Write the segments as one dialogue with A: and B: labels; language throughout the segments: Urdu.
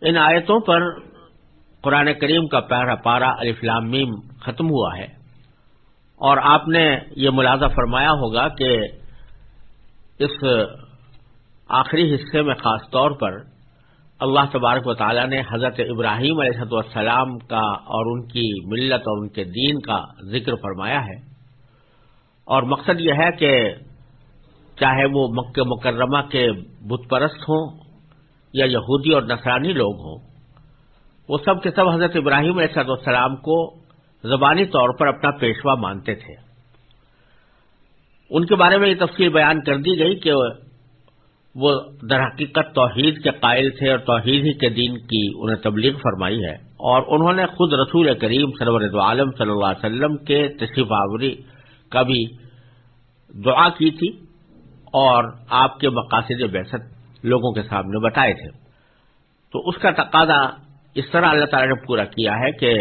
A: ان آیتوں پر قرآن کریم کا پہرا پارا الفلام میم ختم ہوا ہے۔ اور آپ نے یہ ملازہ فرمایا ہوگا کہ اس آخری حصے میں خاص طور پر اللہ تبارک و تعالیٰ نے حضرت ابراہیم علیہ والسلام کا اور ان کی ملت اور ان کے دین کا ذکر فرمایا ہے۔ اور مقصد یہ ہے کہ چاہے وہ مکہ مکرمہ کے بت پرست ہوں یا یہودی اور نسرانی لوگ ہوں، وہ سب کے سب حضرت ابراہیم علیہ والسلام کو زبانی طور پر اپنا پیشوا مانتے تھے۔ ان کے بارے میں یہ تفصیل بیان کر دی گئی کہ وہ در حقیقت توحید کے قائل تھے اور توحید ہی کے دین کی انہیں تبلیغ فرمائی ہے۔ اور انہوں نے خود رسول کریم سرور عالم صلی اللہ علیہ وسلم کے تشریف آوری کا بھی دعا کی تھی اور آپ کے مقاصد بیست لوگوں کے سامنے بتائے تھے۔ تو اس کا تقاضا اس طرح اللہ تعالی نے پورا کیا ہے کہ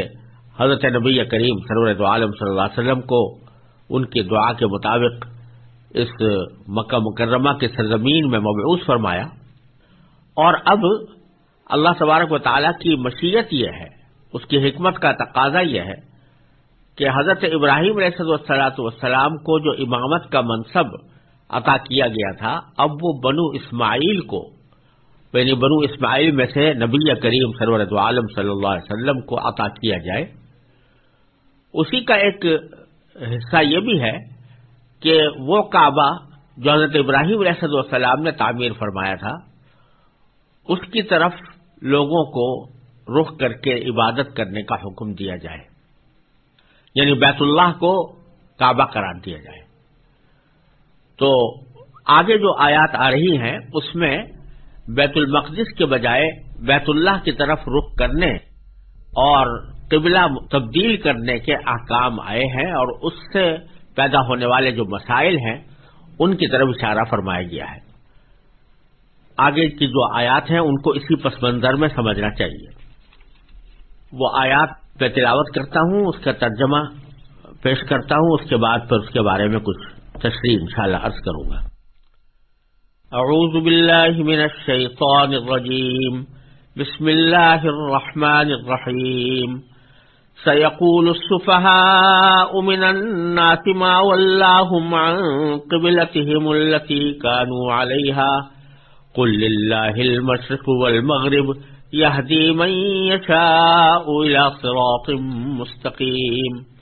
A: حضرت نبی کریم سرور عالم صلی اللہ علیہ وسلم کو ان کی دعا کے مطابق اس مکہ مکرمہ کے سرزمین میں مبعوث فرمایا۔ اور اب اللہ تبارک و تعالیٰ کی مشیت یہ ہے، اس کی حکمت کا تقاضا یہ ہے کہ حضرت ابراہیم علیہ وسلاۃ والسلام کو جو امامت کا منصب عطا کیا گیا تھا، اب وہ بنو اسماعیل کو یعنی بنو اسماعیل میں سے نبی کریم سرورت عالم صلی اللہ علیہ وسلم کو عطا کیا جائے۔ اسی کا ایک حصہ یہ بھی ہے کہ وہ کعبہ جو حضرت ابراہیم علیہ السلام نے تعمیر فرمایا تھا، اس کی طرف لوگوں کو رخ کر کے عبادت کرنے کا حکم دیا جائے۔ یعنی بیت اللہ کو کعبہ قرار دیا جائے۔ تو آگے جو آیات آ رہی ہیں، اس میں بیت المقدس کے بجائے بیت اللہ کی طرف رخ کرنے اور قبلہ تبدیل کرنے کے احکام آئے ہیں اور اس سے پیدا ہونے والے جو مسائل ہیں، ان کی طرف اشارہ فرمایا گیا ہے۔ آگے کی جو آیات ہیں، ان کو اسی پس منظر میں سمجھنا چاہیے۔ وہ آیات پہ تلاوت کرتا ہوں، اس کا ترجمہ پیش کرتا ہوں، اس کے بعد پھر اس کے بارے میں کچھ تشریح انشاءاللہ عرض کروں گا۔ اعوذ باللہ من الشیطان الرجیم۔ بسم اللہ الرحمن الرحیم۔ سيقول السفهاء من الناس ما ولاهم عن قبلتهم التي كانوا عليها قل لله المشرق والمغرب يهدي من يشاء إلى صراط مستقيم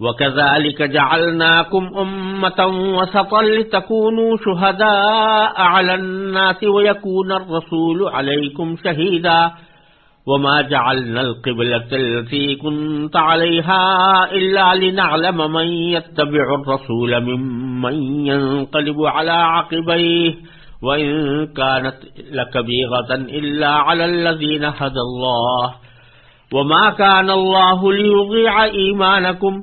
A: وكذلك جعلناكم أمة وسطا لتكونوا شهداء على الناس ويكون الرسول عليكم شهيداً وما جعلنا القبلة التي كنت عليها إلا لنعلم من يتبع الرسول ممن ينقلب على عقبيه وإن كانت لكبيغة إلا على الذين هدى الله وما كان الله ليضيع إيمانكم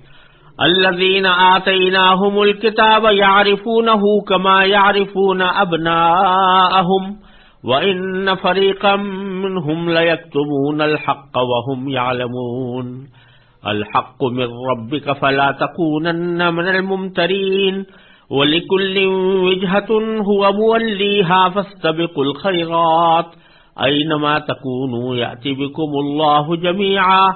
A: الذين آتيناهم الكتاب يعرفونه كما يعرفون أبناءهم وَإِنَّ فَرِيقًا مِّنْهُمْ لَيَكْتُمُونَ الْحَقَّ وَهُمْ يَعْلَمُونَ الْحَقُّ مِنْ رَبِّكَ فَلَا تَكُونَنَّ مِنَ الْمُمْتَرِينَ وَلِكُلٍّ وِجْهَةٌ هُوَ مُوَلِّيهَا فَاسْتَبِقُوا الْخَيْرَاتِ أَيْنَمَا تَكُونُوا يَأْتِ بِكُمُ اللَّهُ جَمِيعًا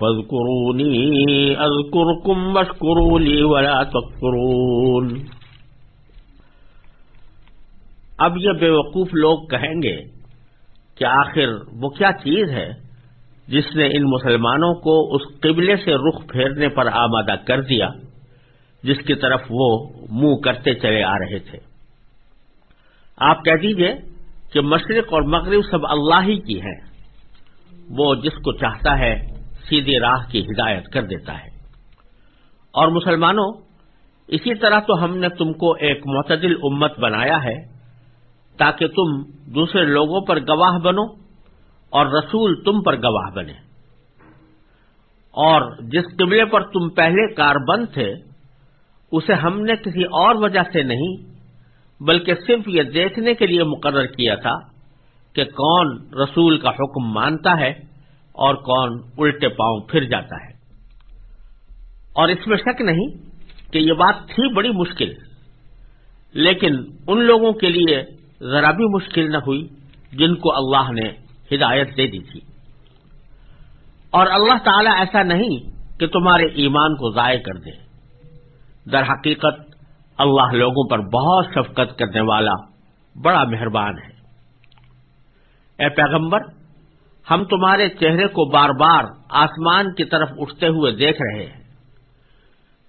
A: فاذكروني أذكركم واشكروا لي ولا تكفرون۔ اب یہ بیوقوف لوگ کہیں گے کہ آخر وہ کیا چیز ہے جس نے ان مسلمانوں کو اس قبلے سے رخ پھیرنے پر آمادہ کر دیا جس کی طرف وہ منہ کرتے چلے آ رہے تھے۔ آپ کہہ دیجیے کہ مشرق اور مغرب سب اللہ ہی کی ہیں۔ وہ جس کو چاہتا ہے سیدھی راہ کی ہدایت کر دیتا ہے۔ اور مسلمانوں، اسی طرح تو ہم نے تم کو ایک معتدل امت بنایا ہے، تاکہ تم دوسرے لوگوں پر گواہ بنو اور رسول تم پر گواہ بنے۔ اور جس قبلے پر تم پہلے کار بند تھے، اسے ہم نے کسی اور وجہ سے نہیں، بلکہ صرف یہ دیکھنے کے لیے مقرر کیا تھا کہ کون رسول کا حکم مانتا ہے۔ اور کون الٹے پاؤں پھر جاتا ہے۔ اور اس میں شک نہیں کہ یہ بات تھی بڑی مشکل، لیکن ان لوگوں کے لیے ذرا بھی مشکل نہ ہوئی جن کو اللہ نے ہدایت دے دی تھی۔ اور اللہ تعالی ایسا نہیں کہ تمہارے ایمان کو ضائع کر دے۔ در حقیقت اللہ لوگوں پر بہت شفقت کرنے والا بڑا مہربان ہے۔ اے پیغمبر ہم تمہارے چہرے کو بار بار آسمان کی طرف اٹھتے ہوئے دیکھ رہے ہیں۔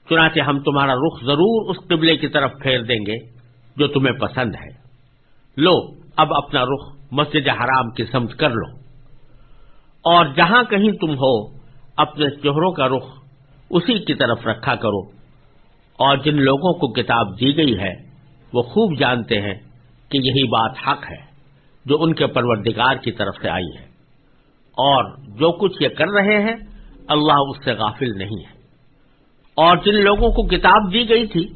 A: چنانچہ ہم تمہارا رخ ضرور اس قبلے کی طرف پھیر دیں گے جو تمہیں پسند ہے۔ لو، اب اپنا رخ مسجد حرام کی سمجھ کر لو۔ اور جہاں کہیں تم ہو، اپنے چہروں کا رخ اسی کی طرف رکھا کرو۔ اور جن لوگوں کو کتاب دی گئی ہے، وہ خوب جانتے ہیں کہ یہی بات حق ہے جو ان کے پروردگار کی طرف سے آئی ہے۔ اور جو کچھ یہ کر رہے ہیں، اللہ اس سے غافل نہیں ہے۔ اور جن لوگوں کو کتاب دی گئی تھی،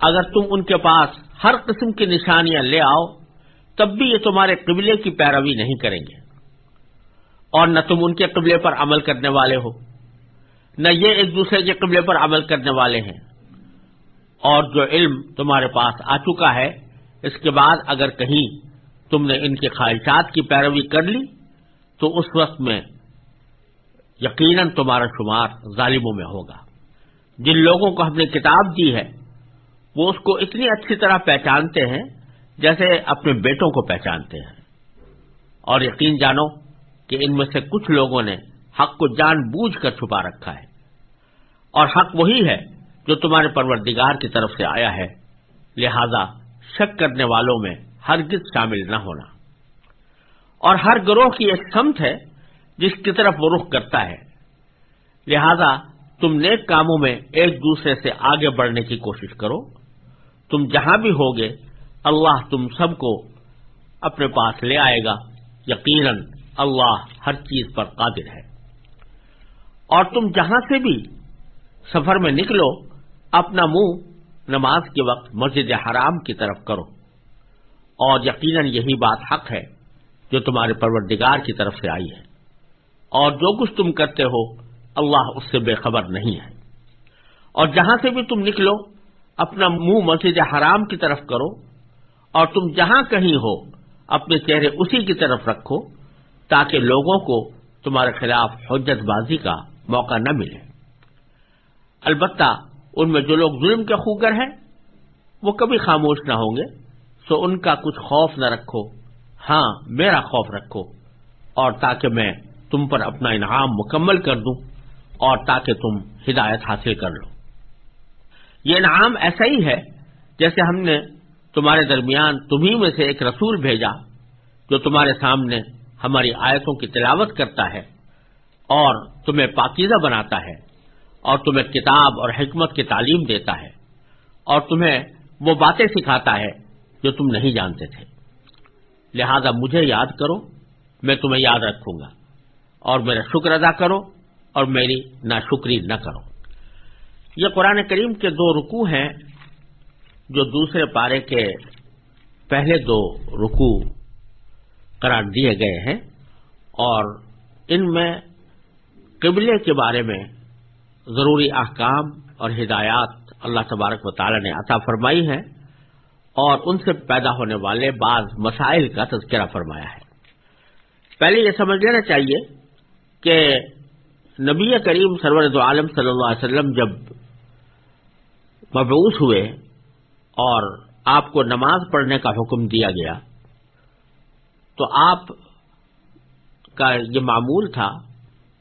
A: اگر تم ان کے پاس ہر قسم کی نشانیاں لے آؤ، تب بھی یہ تمہارے قبلے کی پیروی نہیں کریں گے۔ اور نہ تم ان کے قبلے پر عمل کرنے والے ہو، نہ یہ ایک دوسرے کے قبلے پر عمل کرنے والے ہیں۔ اور جو علم تمہارے پاس آ چکا ہے، اس کے بعد اگر کہیں تم نے ان کی خواہشات کی پیروی کر لی تو اس وقت میں یقیناً تمہارا شمار ظالموں میں ہوگا۔ جن لوگوں کو ہم نے کتاب دی ہے، وہ اس کو اتنی اچھی طرح پہچانتے ہیں جیسے اپنے بیٹوں کو پہچانتے ہیں۔ اور یقین جانو کہ ان میں سے کچھ لوگوں نے حق کو جان بوجھ کر چھپا رکھا ہے۔ اور حق وہی ہے جو تمہارے پروردگار کی طرف سے آیا ہے۔ لہذا شک کرنے والوں میں ہرگز شامل نہ ہونا۔ اور ہر گروہ کی ایک سمت ہے جس کی طرف وہ رخ کرتا ہے۔ لہذا تم نیک کاموں میں ایک دوسرے سے آگے بڑھنے کی کوشش کرو۔ تم جہاں بھی ہوگے، اللہ تم سب کو اپنے پاس لے آئے گا۔ یقیناً اللہ ہر چیز پر قادر ہے۔ اور تم جہاں سے بھی سفر میں نکلو، اپنا منہ نماز کے وقت مسجد حرام کی طرف کرو۔ اور یقیناً یہی بات حق ہے۔ جو تمہارے پروردگار کی طرف سے آئی ہے۔ اور جو کچھ تم کرتے ہو، اللہ اس سے بے خبر نہیں ہے۔ اور جہاں سے بھی تم نکلو، اپنا منہ مسجد حرام کی طرف کرو۔ اور تم جہاں کہیں ہو، اپنے چہرے اسی کی طرف رکھو، تاکہ لوگوں کو تمہارے خلاف حجت بازی کا موقع نہ ملے۔ البتہ ان میں جو لوگ ظلم کے خوگر ہیں، وہ کبھی خاموش نہ ہوں گے، سو ان کا کچھ خوف نہ رکھو۔ ہاں میرا خوف رکھو اور تاکہ میں تم پر اپنا انعام مکمل کر دوں اور تاکہ تم ہدایت حاصل کر لو۔ یہ انعام ایسا ہی ہے جیسے ہم نے تمہارے درمیان تمہیں میں سے ایک رسول بھیجا جو تمہارے سامنے ہماری آیتوں کی تلاوت کرتا ہے اور تمہیں پاکیزہ بناتا ہے اور تمہیں کتاب اور حکمت کی تعلیم دیتا ہے اور تمہیں وہ باتیں سکھاتا ہے جو تم نہیں جانتے تھے۔ لہذا مجھے یاد کرو، میں تمہیں یاد رکھوں گا اور میرا شکر ادا کرو اور میری ناشکری نہ کرو۔ یہ قرآن کریم کے دو رکو ہیں، جو دوسرے پارے کے پہلے دو رکو قرار دیے گئے ہیں اور ان میں قبلے کے بارے میں ضروری احکام اور ہدایات اللہ تبارک و تعالی نے عطا فرمائی ہیں۔ اور ان سے پیدا ہونے والے بعض مسائل کا تذکرہ فرمایا ہے۔ پہلے یہ سمجھ لینا چاہیے کہ نبی کریم سرور عالم صلی اللہ علیہ وسلم جب مبعوث ہوئے اور آپ کو نماز پڑھنے کا حکم دیا گیا، تو آپ کا یہ معمول تھا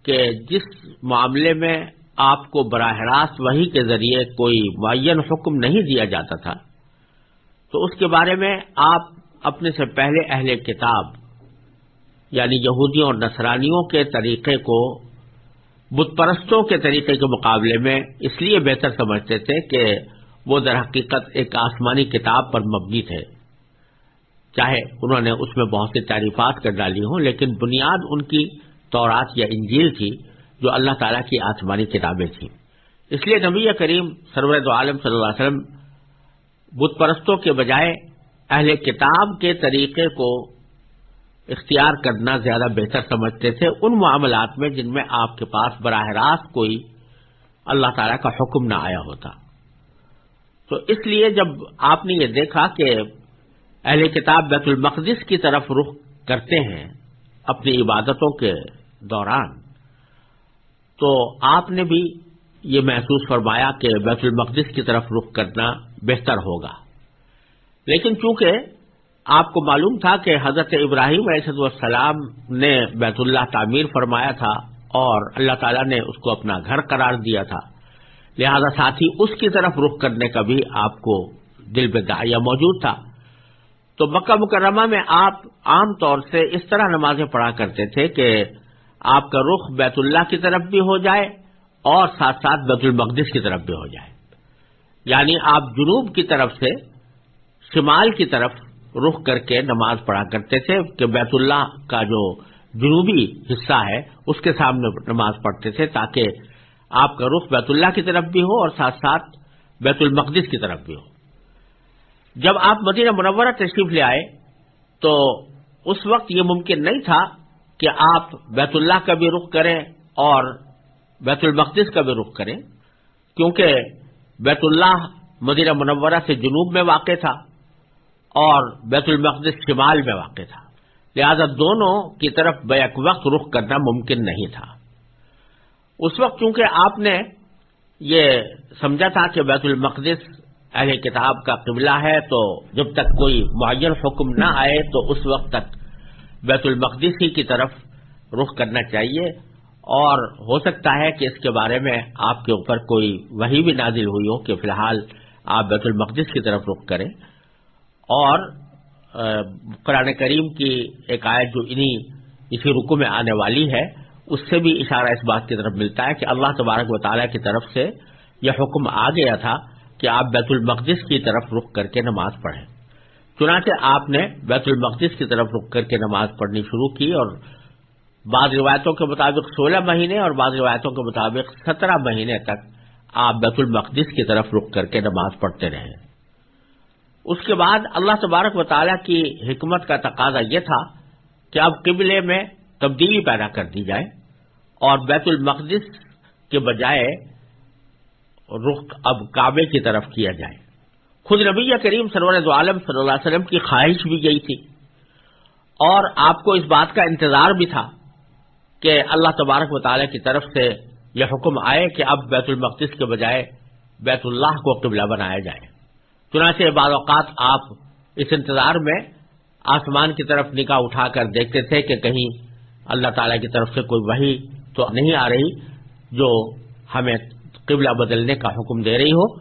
A: کہ جس معاملے میں آپ کو براہ راست وہی کے ذریعے کوئی معین حکم نہیں دیا جاتا تھا تو اس کے بارے میں آپ اپنے سے پہلے اہل کتاب یعنی یہودیوں اور نصرانیوں کے طریقے کو، بت پرستوں کے طریقے کے مقابلے میں اس لیے بہتر سمجھتے تھے کہ وہ در حقیقت ایک آسمانی کتاب پر مبنی تھے۔ چاہے انہوں نے اس میں بہت سی تعریفات کر ڈالی ہوں، لیکن بنیاد ان کی تورات یا انجیل تھی جو اللہ تعالیٰ کی آسمانی کتابیں تھیں۔ اس لیے نبی کریم سرورت عالم صلی اللہ علیہ وسلم بت پرستوں کے بجائے اہل کتاب کے طریقے کو اختیار کرنا زیادہ بہتر سمجھتے تھے ان معاملات میں جن میں آپ کے پاس براہ راست کوئی اللہ تعالیٰ کا حکم نہ آیا ہوتا۔ تو اس لیے جب آپ نے یہ دیکھا کہ اہل کتاب بیت المقدس کی طرف رخ کرتے ہیں اپنی عبادتوں کے دوران، تو آپ نے بھی یہ محسوس فرمایا کہ بیت المقدس کی طرف رخ کرنا بہتر ہوگا۔ لیکن چونکہ آپ کو معلوم تھا کہ حضرت ابراہیم علیہ السلام نے بیت اللہ تعمیر فرمایا تھا اور اللہ تعالیٰ نے اس کو اپنا گھر قرار دیا تھا، لہذا ساتھ ہی اس کی طرف رخ کرنے کا بھی آپ کو دل میں موجود تھا۔ تو مکہ مکرمہ میں آپ عام طور سے اس طرح نمازیں پڑھا کرتے تھے کہ آپ کا رخ بیت اللہ کی طرف بھی ہو جائے اور ساتھ ساتھ بیت المقدس کی طرف بھی ہو جائے۔ یعنی آپ جنوب کی طرف سے شمال کی طرف رخ کر کے نماز پڑھا کرتے تھے، کہ بیت اللہ کا جو جنوبی حصہ ہے، اس کے سامنے نماز پڑھتے تھے، تاکہ آپ کا رخ بیت اللہ کی طرف بھی ہو اور ساتھ ساتھ بیت المقدس کی طرف بھی ہو۔ جب آپ مدینہ منورہ تشریف لے آئے، تو اس وقت یہ ممکن نہیں تھا کہ آپ بیت اللہ کا بھی رخ کریں اور بیت المقدس کا بھی رخ کریں، کیونکہ بیت اللہ مدینہ منورہ سے جنوب میں واقع تھا اور بیت المقدس شمال میں واقع تھا۔ لہذا دونوں کی طرف بیک وقت رخ کرنا ممکن نہیں تھا۔ اس وقت چونکہ آپ نے یہ سمجھا تھا کہ بیت المقدس اہل کتاب کا قبلہ ہے، تو جب تک کوئی معین حکم نہ آئے، تو اس وقت تک بیت المقدس ہی کی طرف رخ کرنا چاہیے۔ اور ہو سکتا ہے کہ اس کے بارے میں آپ کے اوپر کوئی وہی بھی نازل ہوئی ہو کہ فی الحال آپ بیت المقدس کی طرف رخ کریں۔ اور قرآن کریم کی ایک آیت جو انہی اسی رکو میں آنے والی ہے، اس سے بھی اشارہ اس بات کی طرف ملتا ہے کہ اللہ تبارک و تعالیٰ کی طرف سے یہ حکم آ گیا تھا کہ آپ بیت المقدس کی طرف رخ کر کے نماز پڑھیں۔ چنانچہ آپ نے بیت المقدس کی طرف رخ کر کے نماز پڑھنی شروع کی اور بعض روایتوں کے مطابق سولہ مہینے اور بعض روایتوں کے مطابق سترہ مہینے تک آپ بیت المقدس کی طرف رخ کر کے نماز پڑھتے رہے۔ اس کے بعد اللہ تبارک و تعالیٰ کی حکمت کا تقاضا یہ تھا کہ اب قبلے میں تبدیلی پیدا کر دی جائے اور بیت المقدس کے بجائے رخ اب کعبے کی طرف کیا جائے۔ خود نبی کریم سرور عالم صلی اللہ علیہ وسلم کی خواہش بھی گئی تھی اور آپ کو اس بات کا انتظار بھی تھا کہ اللہ تبارک و تعالیٰ کی طرف سے یہ حکم آئے کہ اب بیت المقدس کے بجائے بیت اللہ کو قبلہ بنایا جائے۔ چنانچہ بعض اوقات آپ اس انتظار میں آسمان کی طرف نکاح اٹھا کر دیکھتے تھے کہ کہیں اللہ تعالی کی طرف سے کوئی وہی تو نہیں آ رہی جو ہمیں قبلہ بدلنے کا حکم دے رہی ہو۔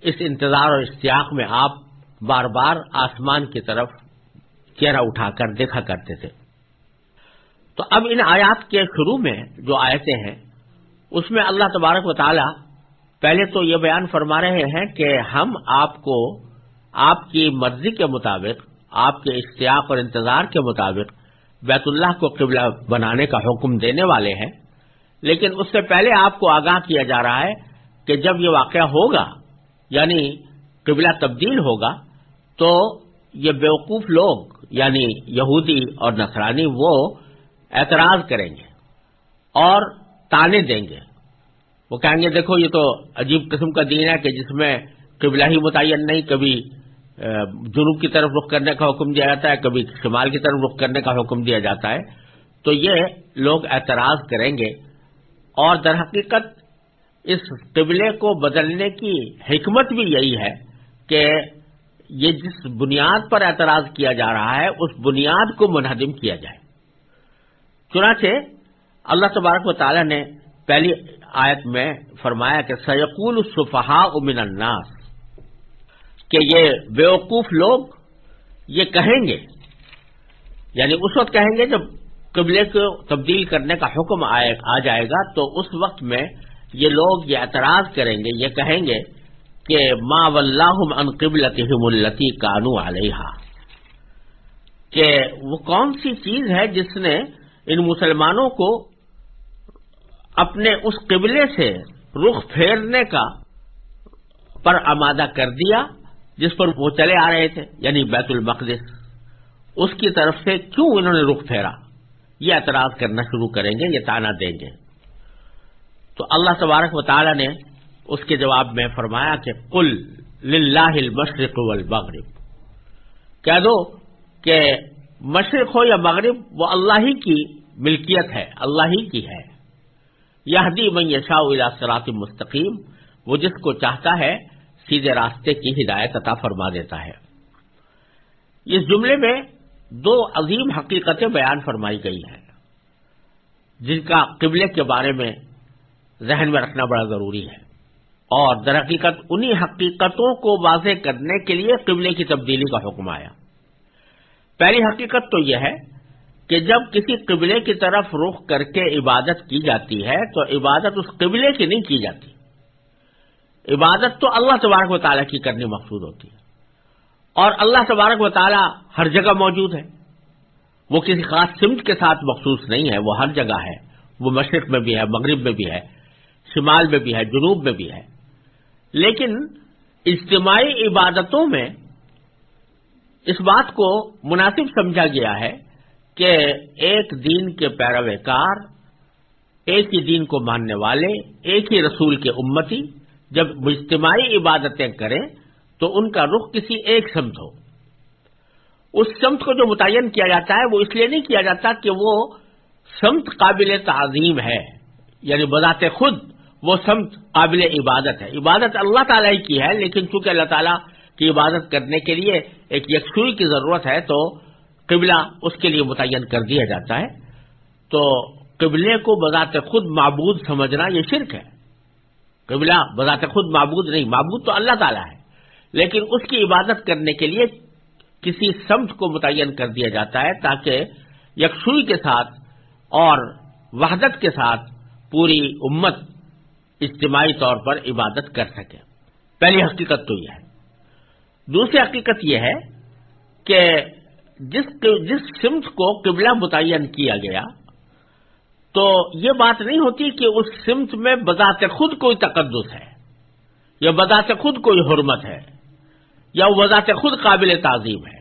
A: اس انتظار اور اشتیاق میں آپ بار بار آسمان کی طرف چہرہ اٹھا کر دیکھا کرتے تھے۔ تو اب ان آیات کے شروع میں جو آیتیں ہیں، اس میں اللہ تبارک و تعالی پہلے تو یہ بیان فرما رہے ہیں کہ ہم آپ کو آپ کی مرضی کے مطابق، آپ کے اشتیاق اور انتظار کے مطابق بیت اللہ کو قبلہ بنانے کا حکم دینے والے ہیں۔ لیکن اس سے پہلے آپ کو آگاہ کیا جا رہا ہے کہ جب یہ واقعہ ہوگا یعنی قبلہ تبدیل ہوگا، تو یہ بیوقوف لوگ یعنی یہودی اور نصرانی، وہ اعتراض کریں گے اور تانے دیں گے۔ وہ کہیں گے، دیکھو، یہ تو عجیب قسم کا دین ہے کہ جس میں قبلہ ہی متعین نہیں، کبھی جنوب کی طرف رخ کرنے کا حکم دیا جاتا ہے، کبھی شمال کی طرف رخ کرنے کا حکم دیا جاتا ہے۔ تو یہ لوگ اعتراض کریں گے اور در حقیقت اس قبلے کو بدلنے کی حکمت بھی یہی ہے کہ یہ جس بنیاد پر اعتراض کیا جا رہا ہے، اس بنیاد کو منہدم کیا جائے۔ چنانچہ اللہ تبارک و تعالی نے پہلی آیت میں فرمایا کہ سیقول الصفحاء من الناس کہ یہ بیوقوف لوگ یہ کہیں گے یعنی اس وقت کہیں گے جب قبلے کو تبدیل کرنے کا حکم آ جائے گا، تو اس وقت میں یہ لوگ یہ اعتراض کریں گے، یہ کہیں گے کہ ما واللہ ان قبلتہم التی کانو علیہ کہ وہ کون سی چیز ہے جس نے ان مسلمانوں کو اپنے اس قبلے سے رخ پھیرنے کا پر آمادہ کر دیا، جس پر وہ چلے آ رہے تھے یعنی بیت المقدس۔ اس کی طرف سے کیوں انہوں نے رخ پھیرا؟ یہ اعتراض کرنا شروع کریں گے، یہ تانا دیں گے۔ تو اللہ تبارک و تعالی نے اس کے جواب میں فرمایا کہ کل لاہ المشرق والمغرب۔ کہہ دو کہ مشرق ہو یا مغرب، وہ اللہ ہی کی ملکیت ہے، اللہ ہی کی ہے۔ یہ من یشاء الى صراط مستقیم، وہ جس کو چاہتا ہے سیدھے راستے کی ہدایت عطا فرما دیتا ہے۔ اس جملے میں دو عظیم حقیقتیں بیان فرمائی گئی ہیں، جن کا قبلے کے بارے میں ذہن میں رکھنا بڑا ضروری ہے۔ اور در حقیقت انہی حقیقتوں کو واضح کرنے کے لیے قبلے کی تبدیلی کا حکم آیا۔ پہلی حقیقت تو یہ ہے کہ جب کسی قبلے کی طرف رخ کر کے عبادت کی جاتی ہے، تو عبادت اس قبلے کی نہیں کی جاتی۔ عبادت تو اللہ تبارک و تعالیٰ کی کرنی مقصود ہوتی ہے۔ اور اللہ تبارک و تعالیٰ ہر جگہ موجود ہے۔ وہ کسی خاص سمت کے ساتھ مخصوص نہیں ہے، وہ ہر جگہ ہے۔ وہ مشرق میں بھی ہے، مغرب میں بھی ہے، شمال میں بھی ہے، جنوب میں بھی ہے۔ لیکن اجتماعی عبادتوں میں اس بات کو مناسب سمجھا گیا ہے کہ ایک دین کے پیروکار ایک ہی دین کو ماننے والے، ایک ہی رسول کے امتی جب اجتماعی عبادتیں کریں تو ان کا رخ کسی ایک سمت ہو۔ اس سمت کو جو متعین کیا جاتا ہے، وہ اس لیے نہیں کیا جاتا کہ وہ سمت قابل تعظیم ہے یعنی بذات خود وہ سمت قابل عبادت ہے۔ عبادت اللہ تعالیٰ کی ہے، لیکن چونکہ اللہ تعالیٰ کی عبادت کرنے کے لیے ایک یکسوئی کی ضرورت ہے تو قبلہ اس کے لیے متعین کر دیا جاتا ہے۔ تو قبلے کو بذات خود معبود سمجھنا یہ شرک ہے۔ قبلہ بذات خود معبود نہیں، معبود تو اللہ تعالیٰ ہے۔ لیکن اس کی عبادت کرنے کے لیے کسی سمت کو متعین کر دیا جاتا ہے تاکہ یکسوئی کے ساتھ اور وحدت کے ساتھ پوری امت اجتماعی طور پر عبادت کر سکے۔ پہلی حقیقت تو یہ ہے۔ دوسری حقیقت یہ ہے کہ جس جس سمت کو قبلہ متعین کیا گیا، تو یہ بات نہیں ہوتی کہ اس سمت میں بذات خود کوئی تقدس ہے، یا بذات خود کوئی حرمت ہے، یا وہ بذات خود قابل تعظیم ہے۔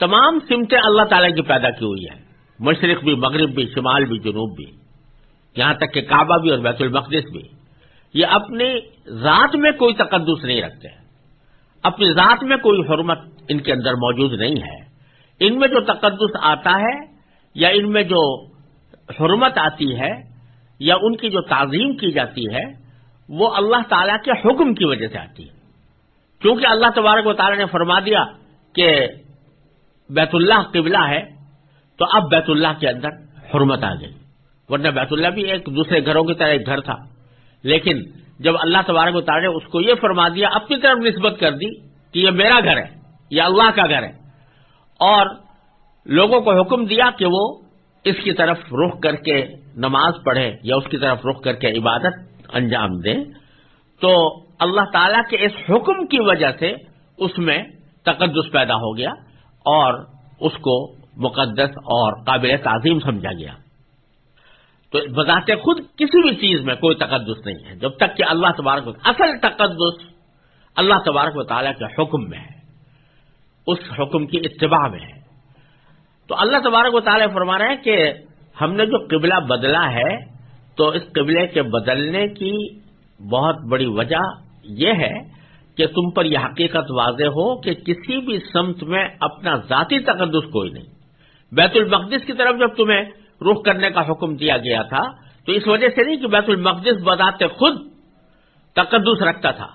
A: تمام سمتیں اللہ تعالی کی پیدا کی ہوئی ہیں، مشرق بھی، مغرب بھی، شمال بھی، جنوب بھی، یہاں تک کہ کعبہ بھی اور بیت المقدس بھی۔ یہ اپنی ذات میں کوئی تقدس نہیں رکھتے۔ اپنی ذات میں کوئی حرمت ان کے اندر موجود نہیں ہے۔ ان میں جو تقدس آتا ہے یا ان میں جو حرمت آتی ہے یا ان کی جو تعظیم کی جاتی ہے، وہ اللہ تعالیٰ کے حکم کی وجہ سے آتی ہے۔ کیونکہ اللہ تبارک و تعالیٰ نے فرما دیا کہ بیت اللہ قبلہ ہے، تو اب بیت اللہ کے اندر حرمت آ گئی۔ ورنہ بیت اللہ بھی ایک دوسرے گھروں کی طرح ایک گھر تھا، لیکن جب اللہ تبارک و تعالیٰ نے اس کو یہ فرما دیا، اپنی طرف نسبت کر دی کہ یہ میرا گھر ہے، یہ اللہ کا گھر ہے۔ اور لوگوں کو حکم دیا کہ وہ اس کی طرف رخ کر کے نماز پڑھے یا اس کی طرف رخ کر کے عبادت انجام دے تو اللہ تعالی کے اس حکم کی وجہ سے اس میں تقدس پیدا ہو گیا اور اس کو مقدس اور قابل تعظیم سمجھا گیا۔ تو بذات خود کسی بھی چیز میں کوئی تقدس نہیں ہے۔ جب تک کہ اللہ تبارک اصل تقدس اللہ تبارک و تعالیٰ کے حکم میں ہے، اس حکم کی اتباع میں ہے۔ تو اللہ تبارک و تعالیٰ فرما رہے ہیں کہ ہم نے جو قبلہ بدلا ہے، تو اس قبلے کے بدلنے کی بہت بڑی وجہ یہ ہے کہ تم پر یہ حقیقت واضح ہو کہ کسی بھی سمت میں اپنا ذاتی تقدس کوئی نہیں۔ بیت المقدس کی طرف جب تمہیں رخ کرنے کا حکم دیا گیا تھا، تو اس وجہ سے نہیں کہ بیت المقدس بذات خود تقدس رکھتا تھا،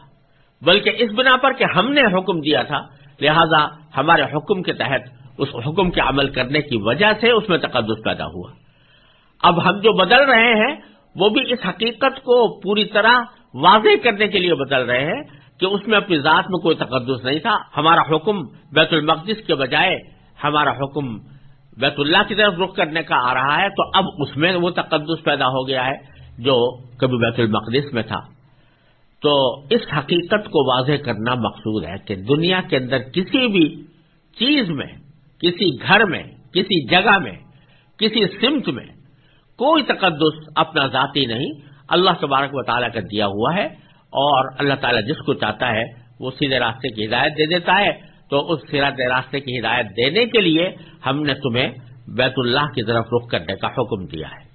A: بلکہ اس بنا پر کہ ہم نے حکم دیا تھا، لہذا ہمارے حکم کے تحت اس حکم کے عمل کرنے کی وجہ سے اس میں تقدس پیدا ہوا۔ اب ہم جو بدل رہے ہیں، وہ بھی اس حقیقت کو پوری طرح واضح کرنے کے لیے بدل رہے ہیں کہ اس میں اپنی ذات میں کوئی تقدس نہیں تھا۔ ہمارا حکم بیت المقدس کے بجائے ہمارا حکم بیت اللہ کی طرف رخ کرنے کا آ رہا ہے، تو اب اس میں وہ تقدس پیدا ہو گیا ہے جو کبھی بیت المقدس میں تھا۔ تو اس حقیقت کو واضح کرنا مقصود ہے کہ دنیا کے اندر کسی بھی چیز میں، کسی گھر میں، کسی جگہ میں، کسی سمت میں کوئی تقدس اپنا ذاتی نہیں، اللہ تبارک و تعالیٰ کا دیا ہوا ہے اور اللہ تعالیٰ جس کو چاہتا ہے وہ سیدھے راستے کی ہدایت دے دیتا ہے۔ تو اس سیرات راستے کی ہدایت دینے کے لیے ہم نے تمہیں بیت اللہ کی طرف رخ کرنے کا حکم دیا ہے۔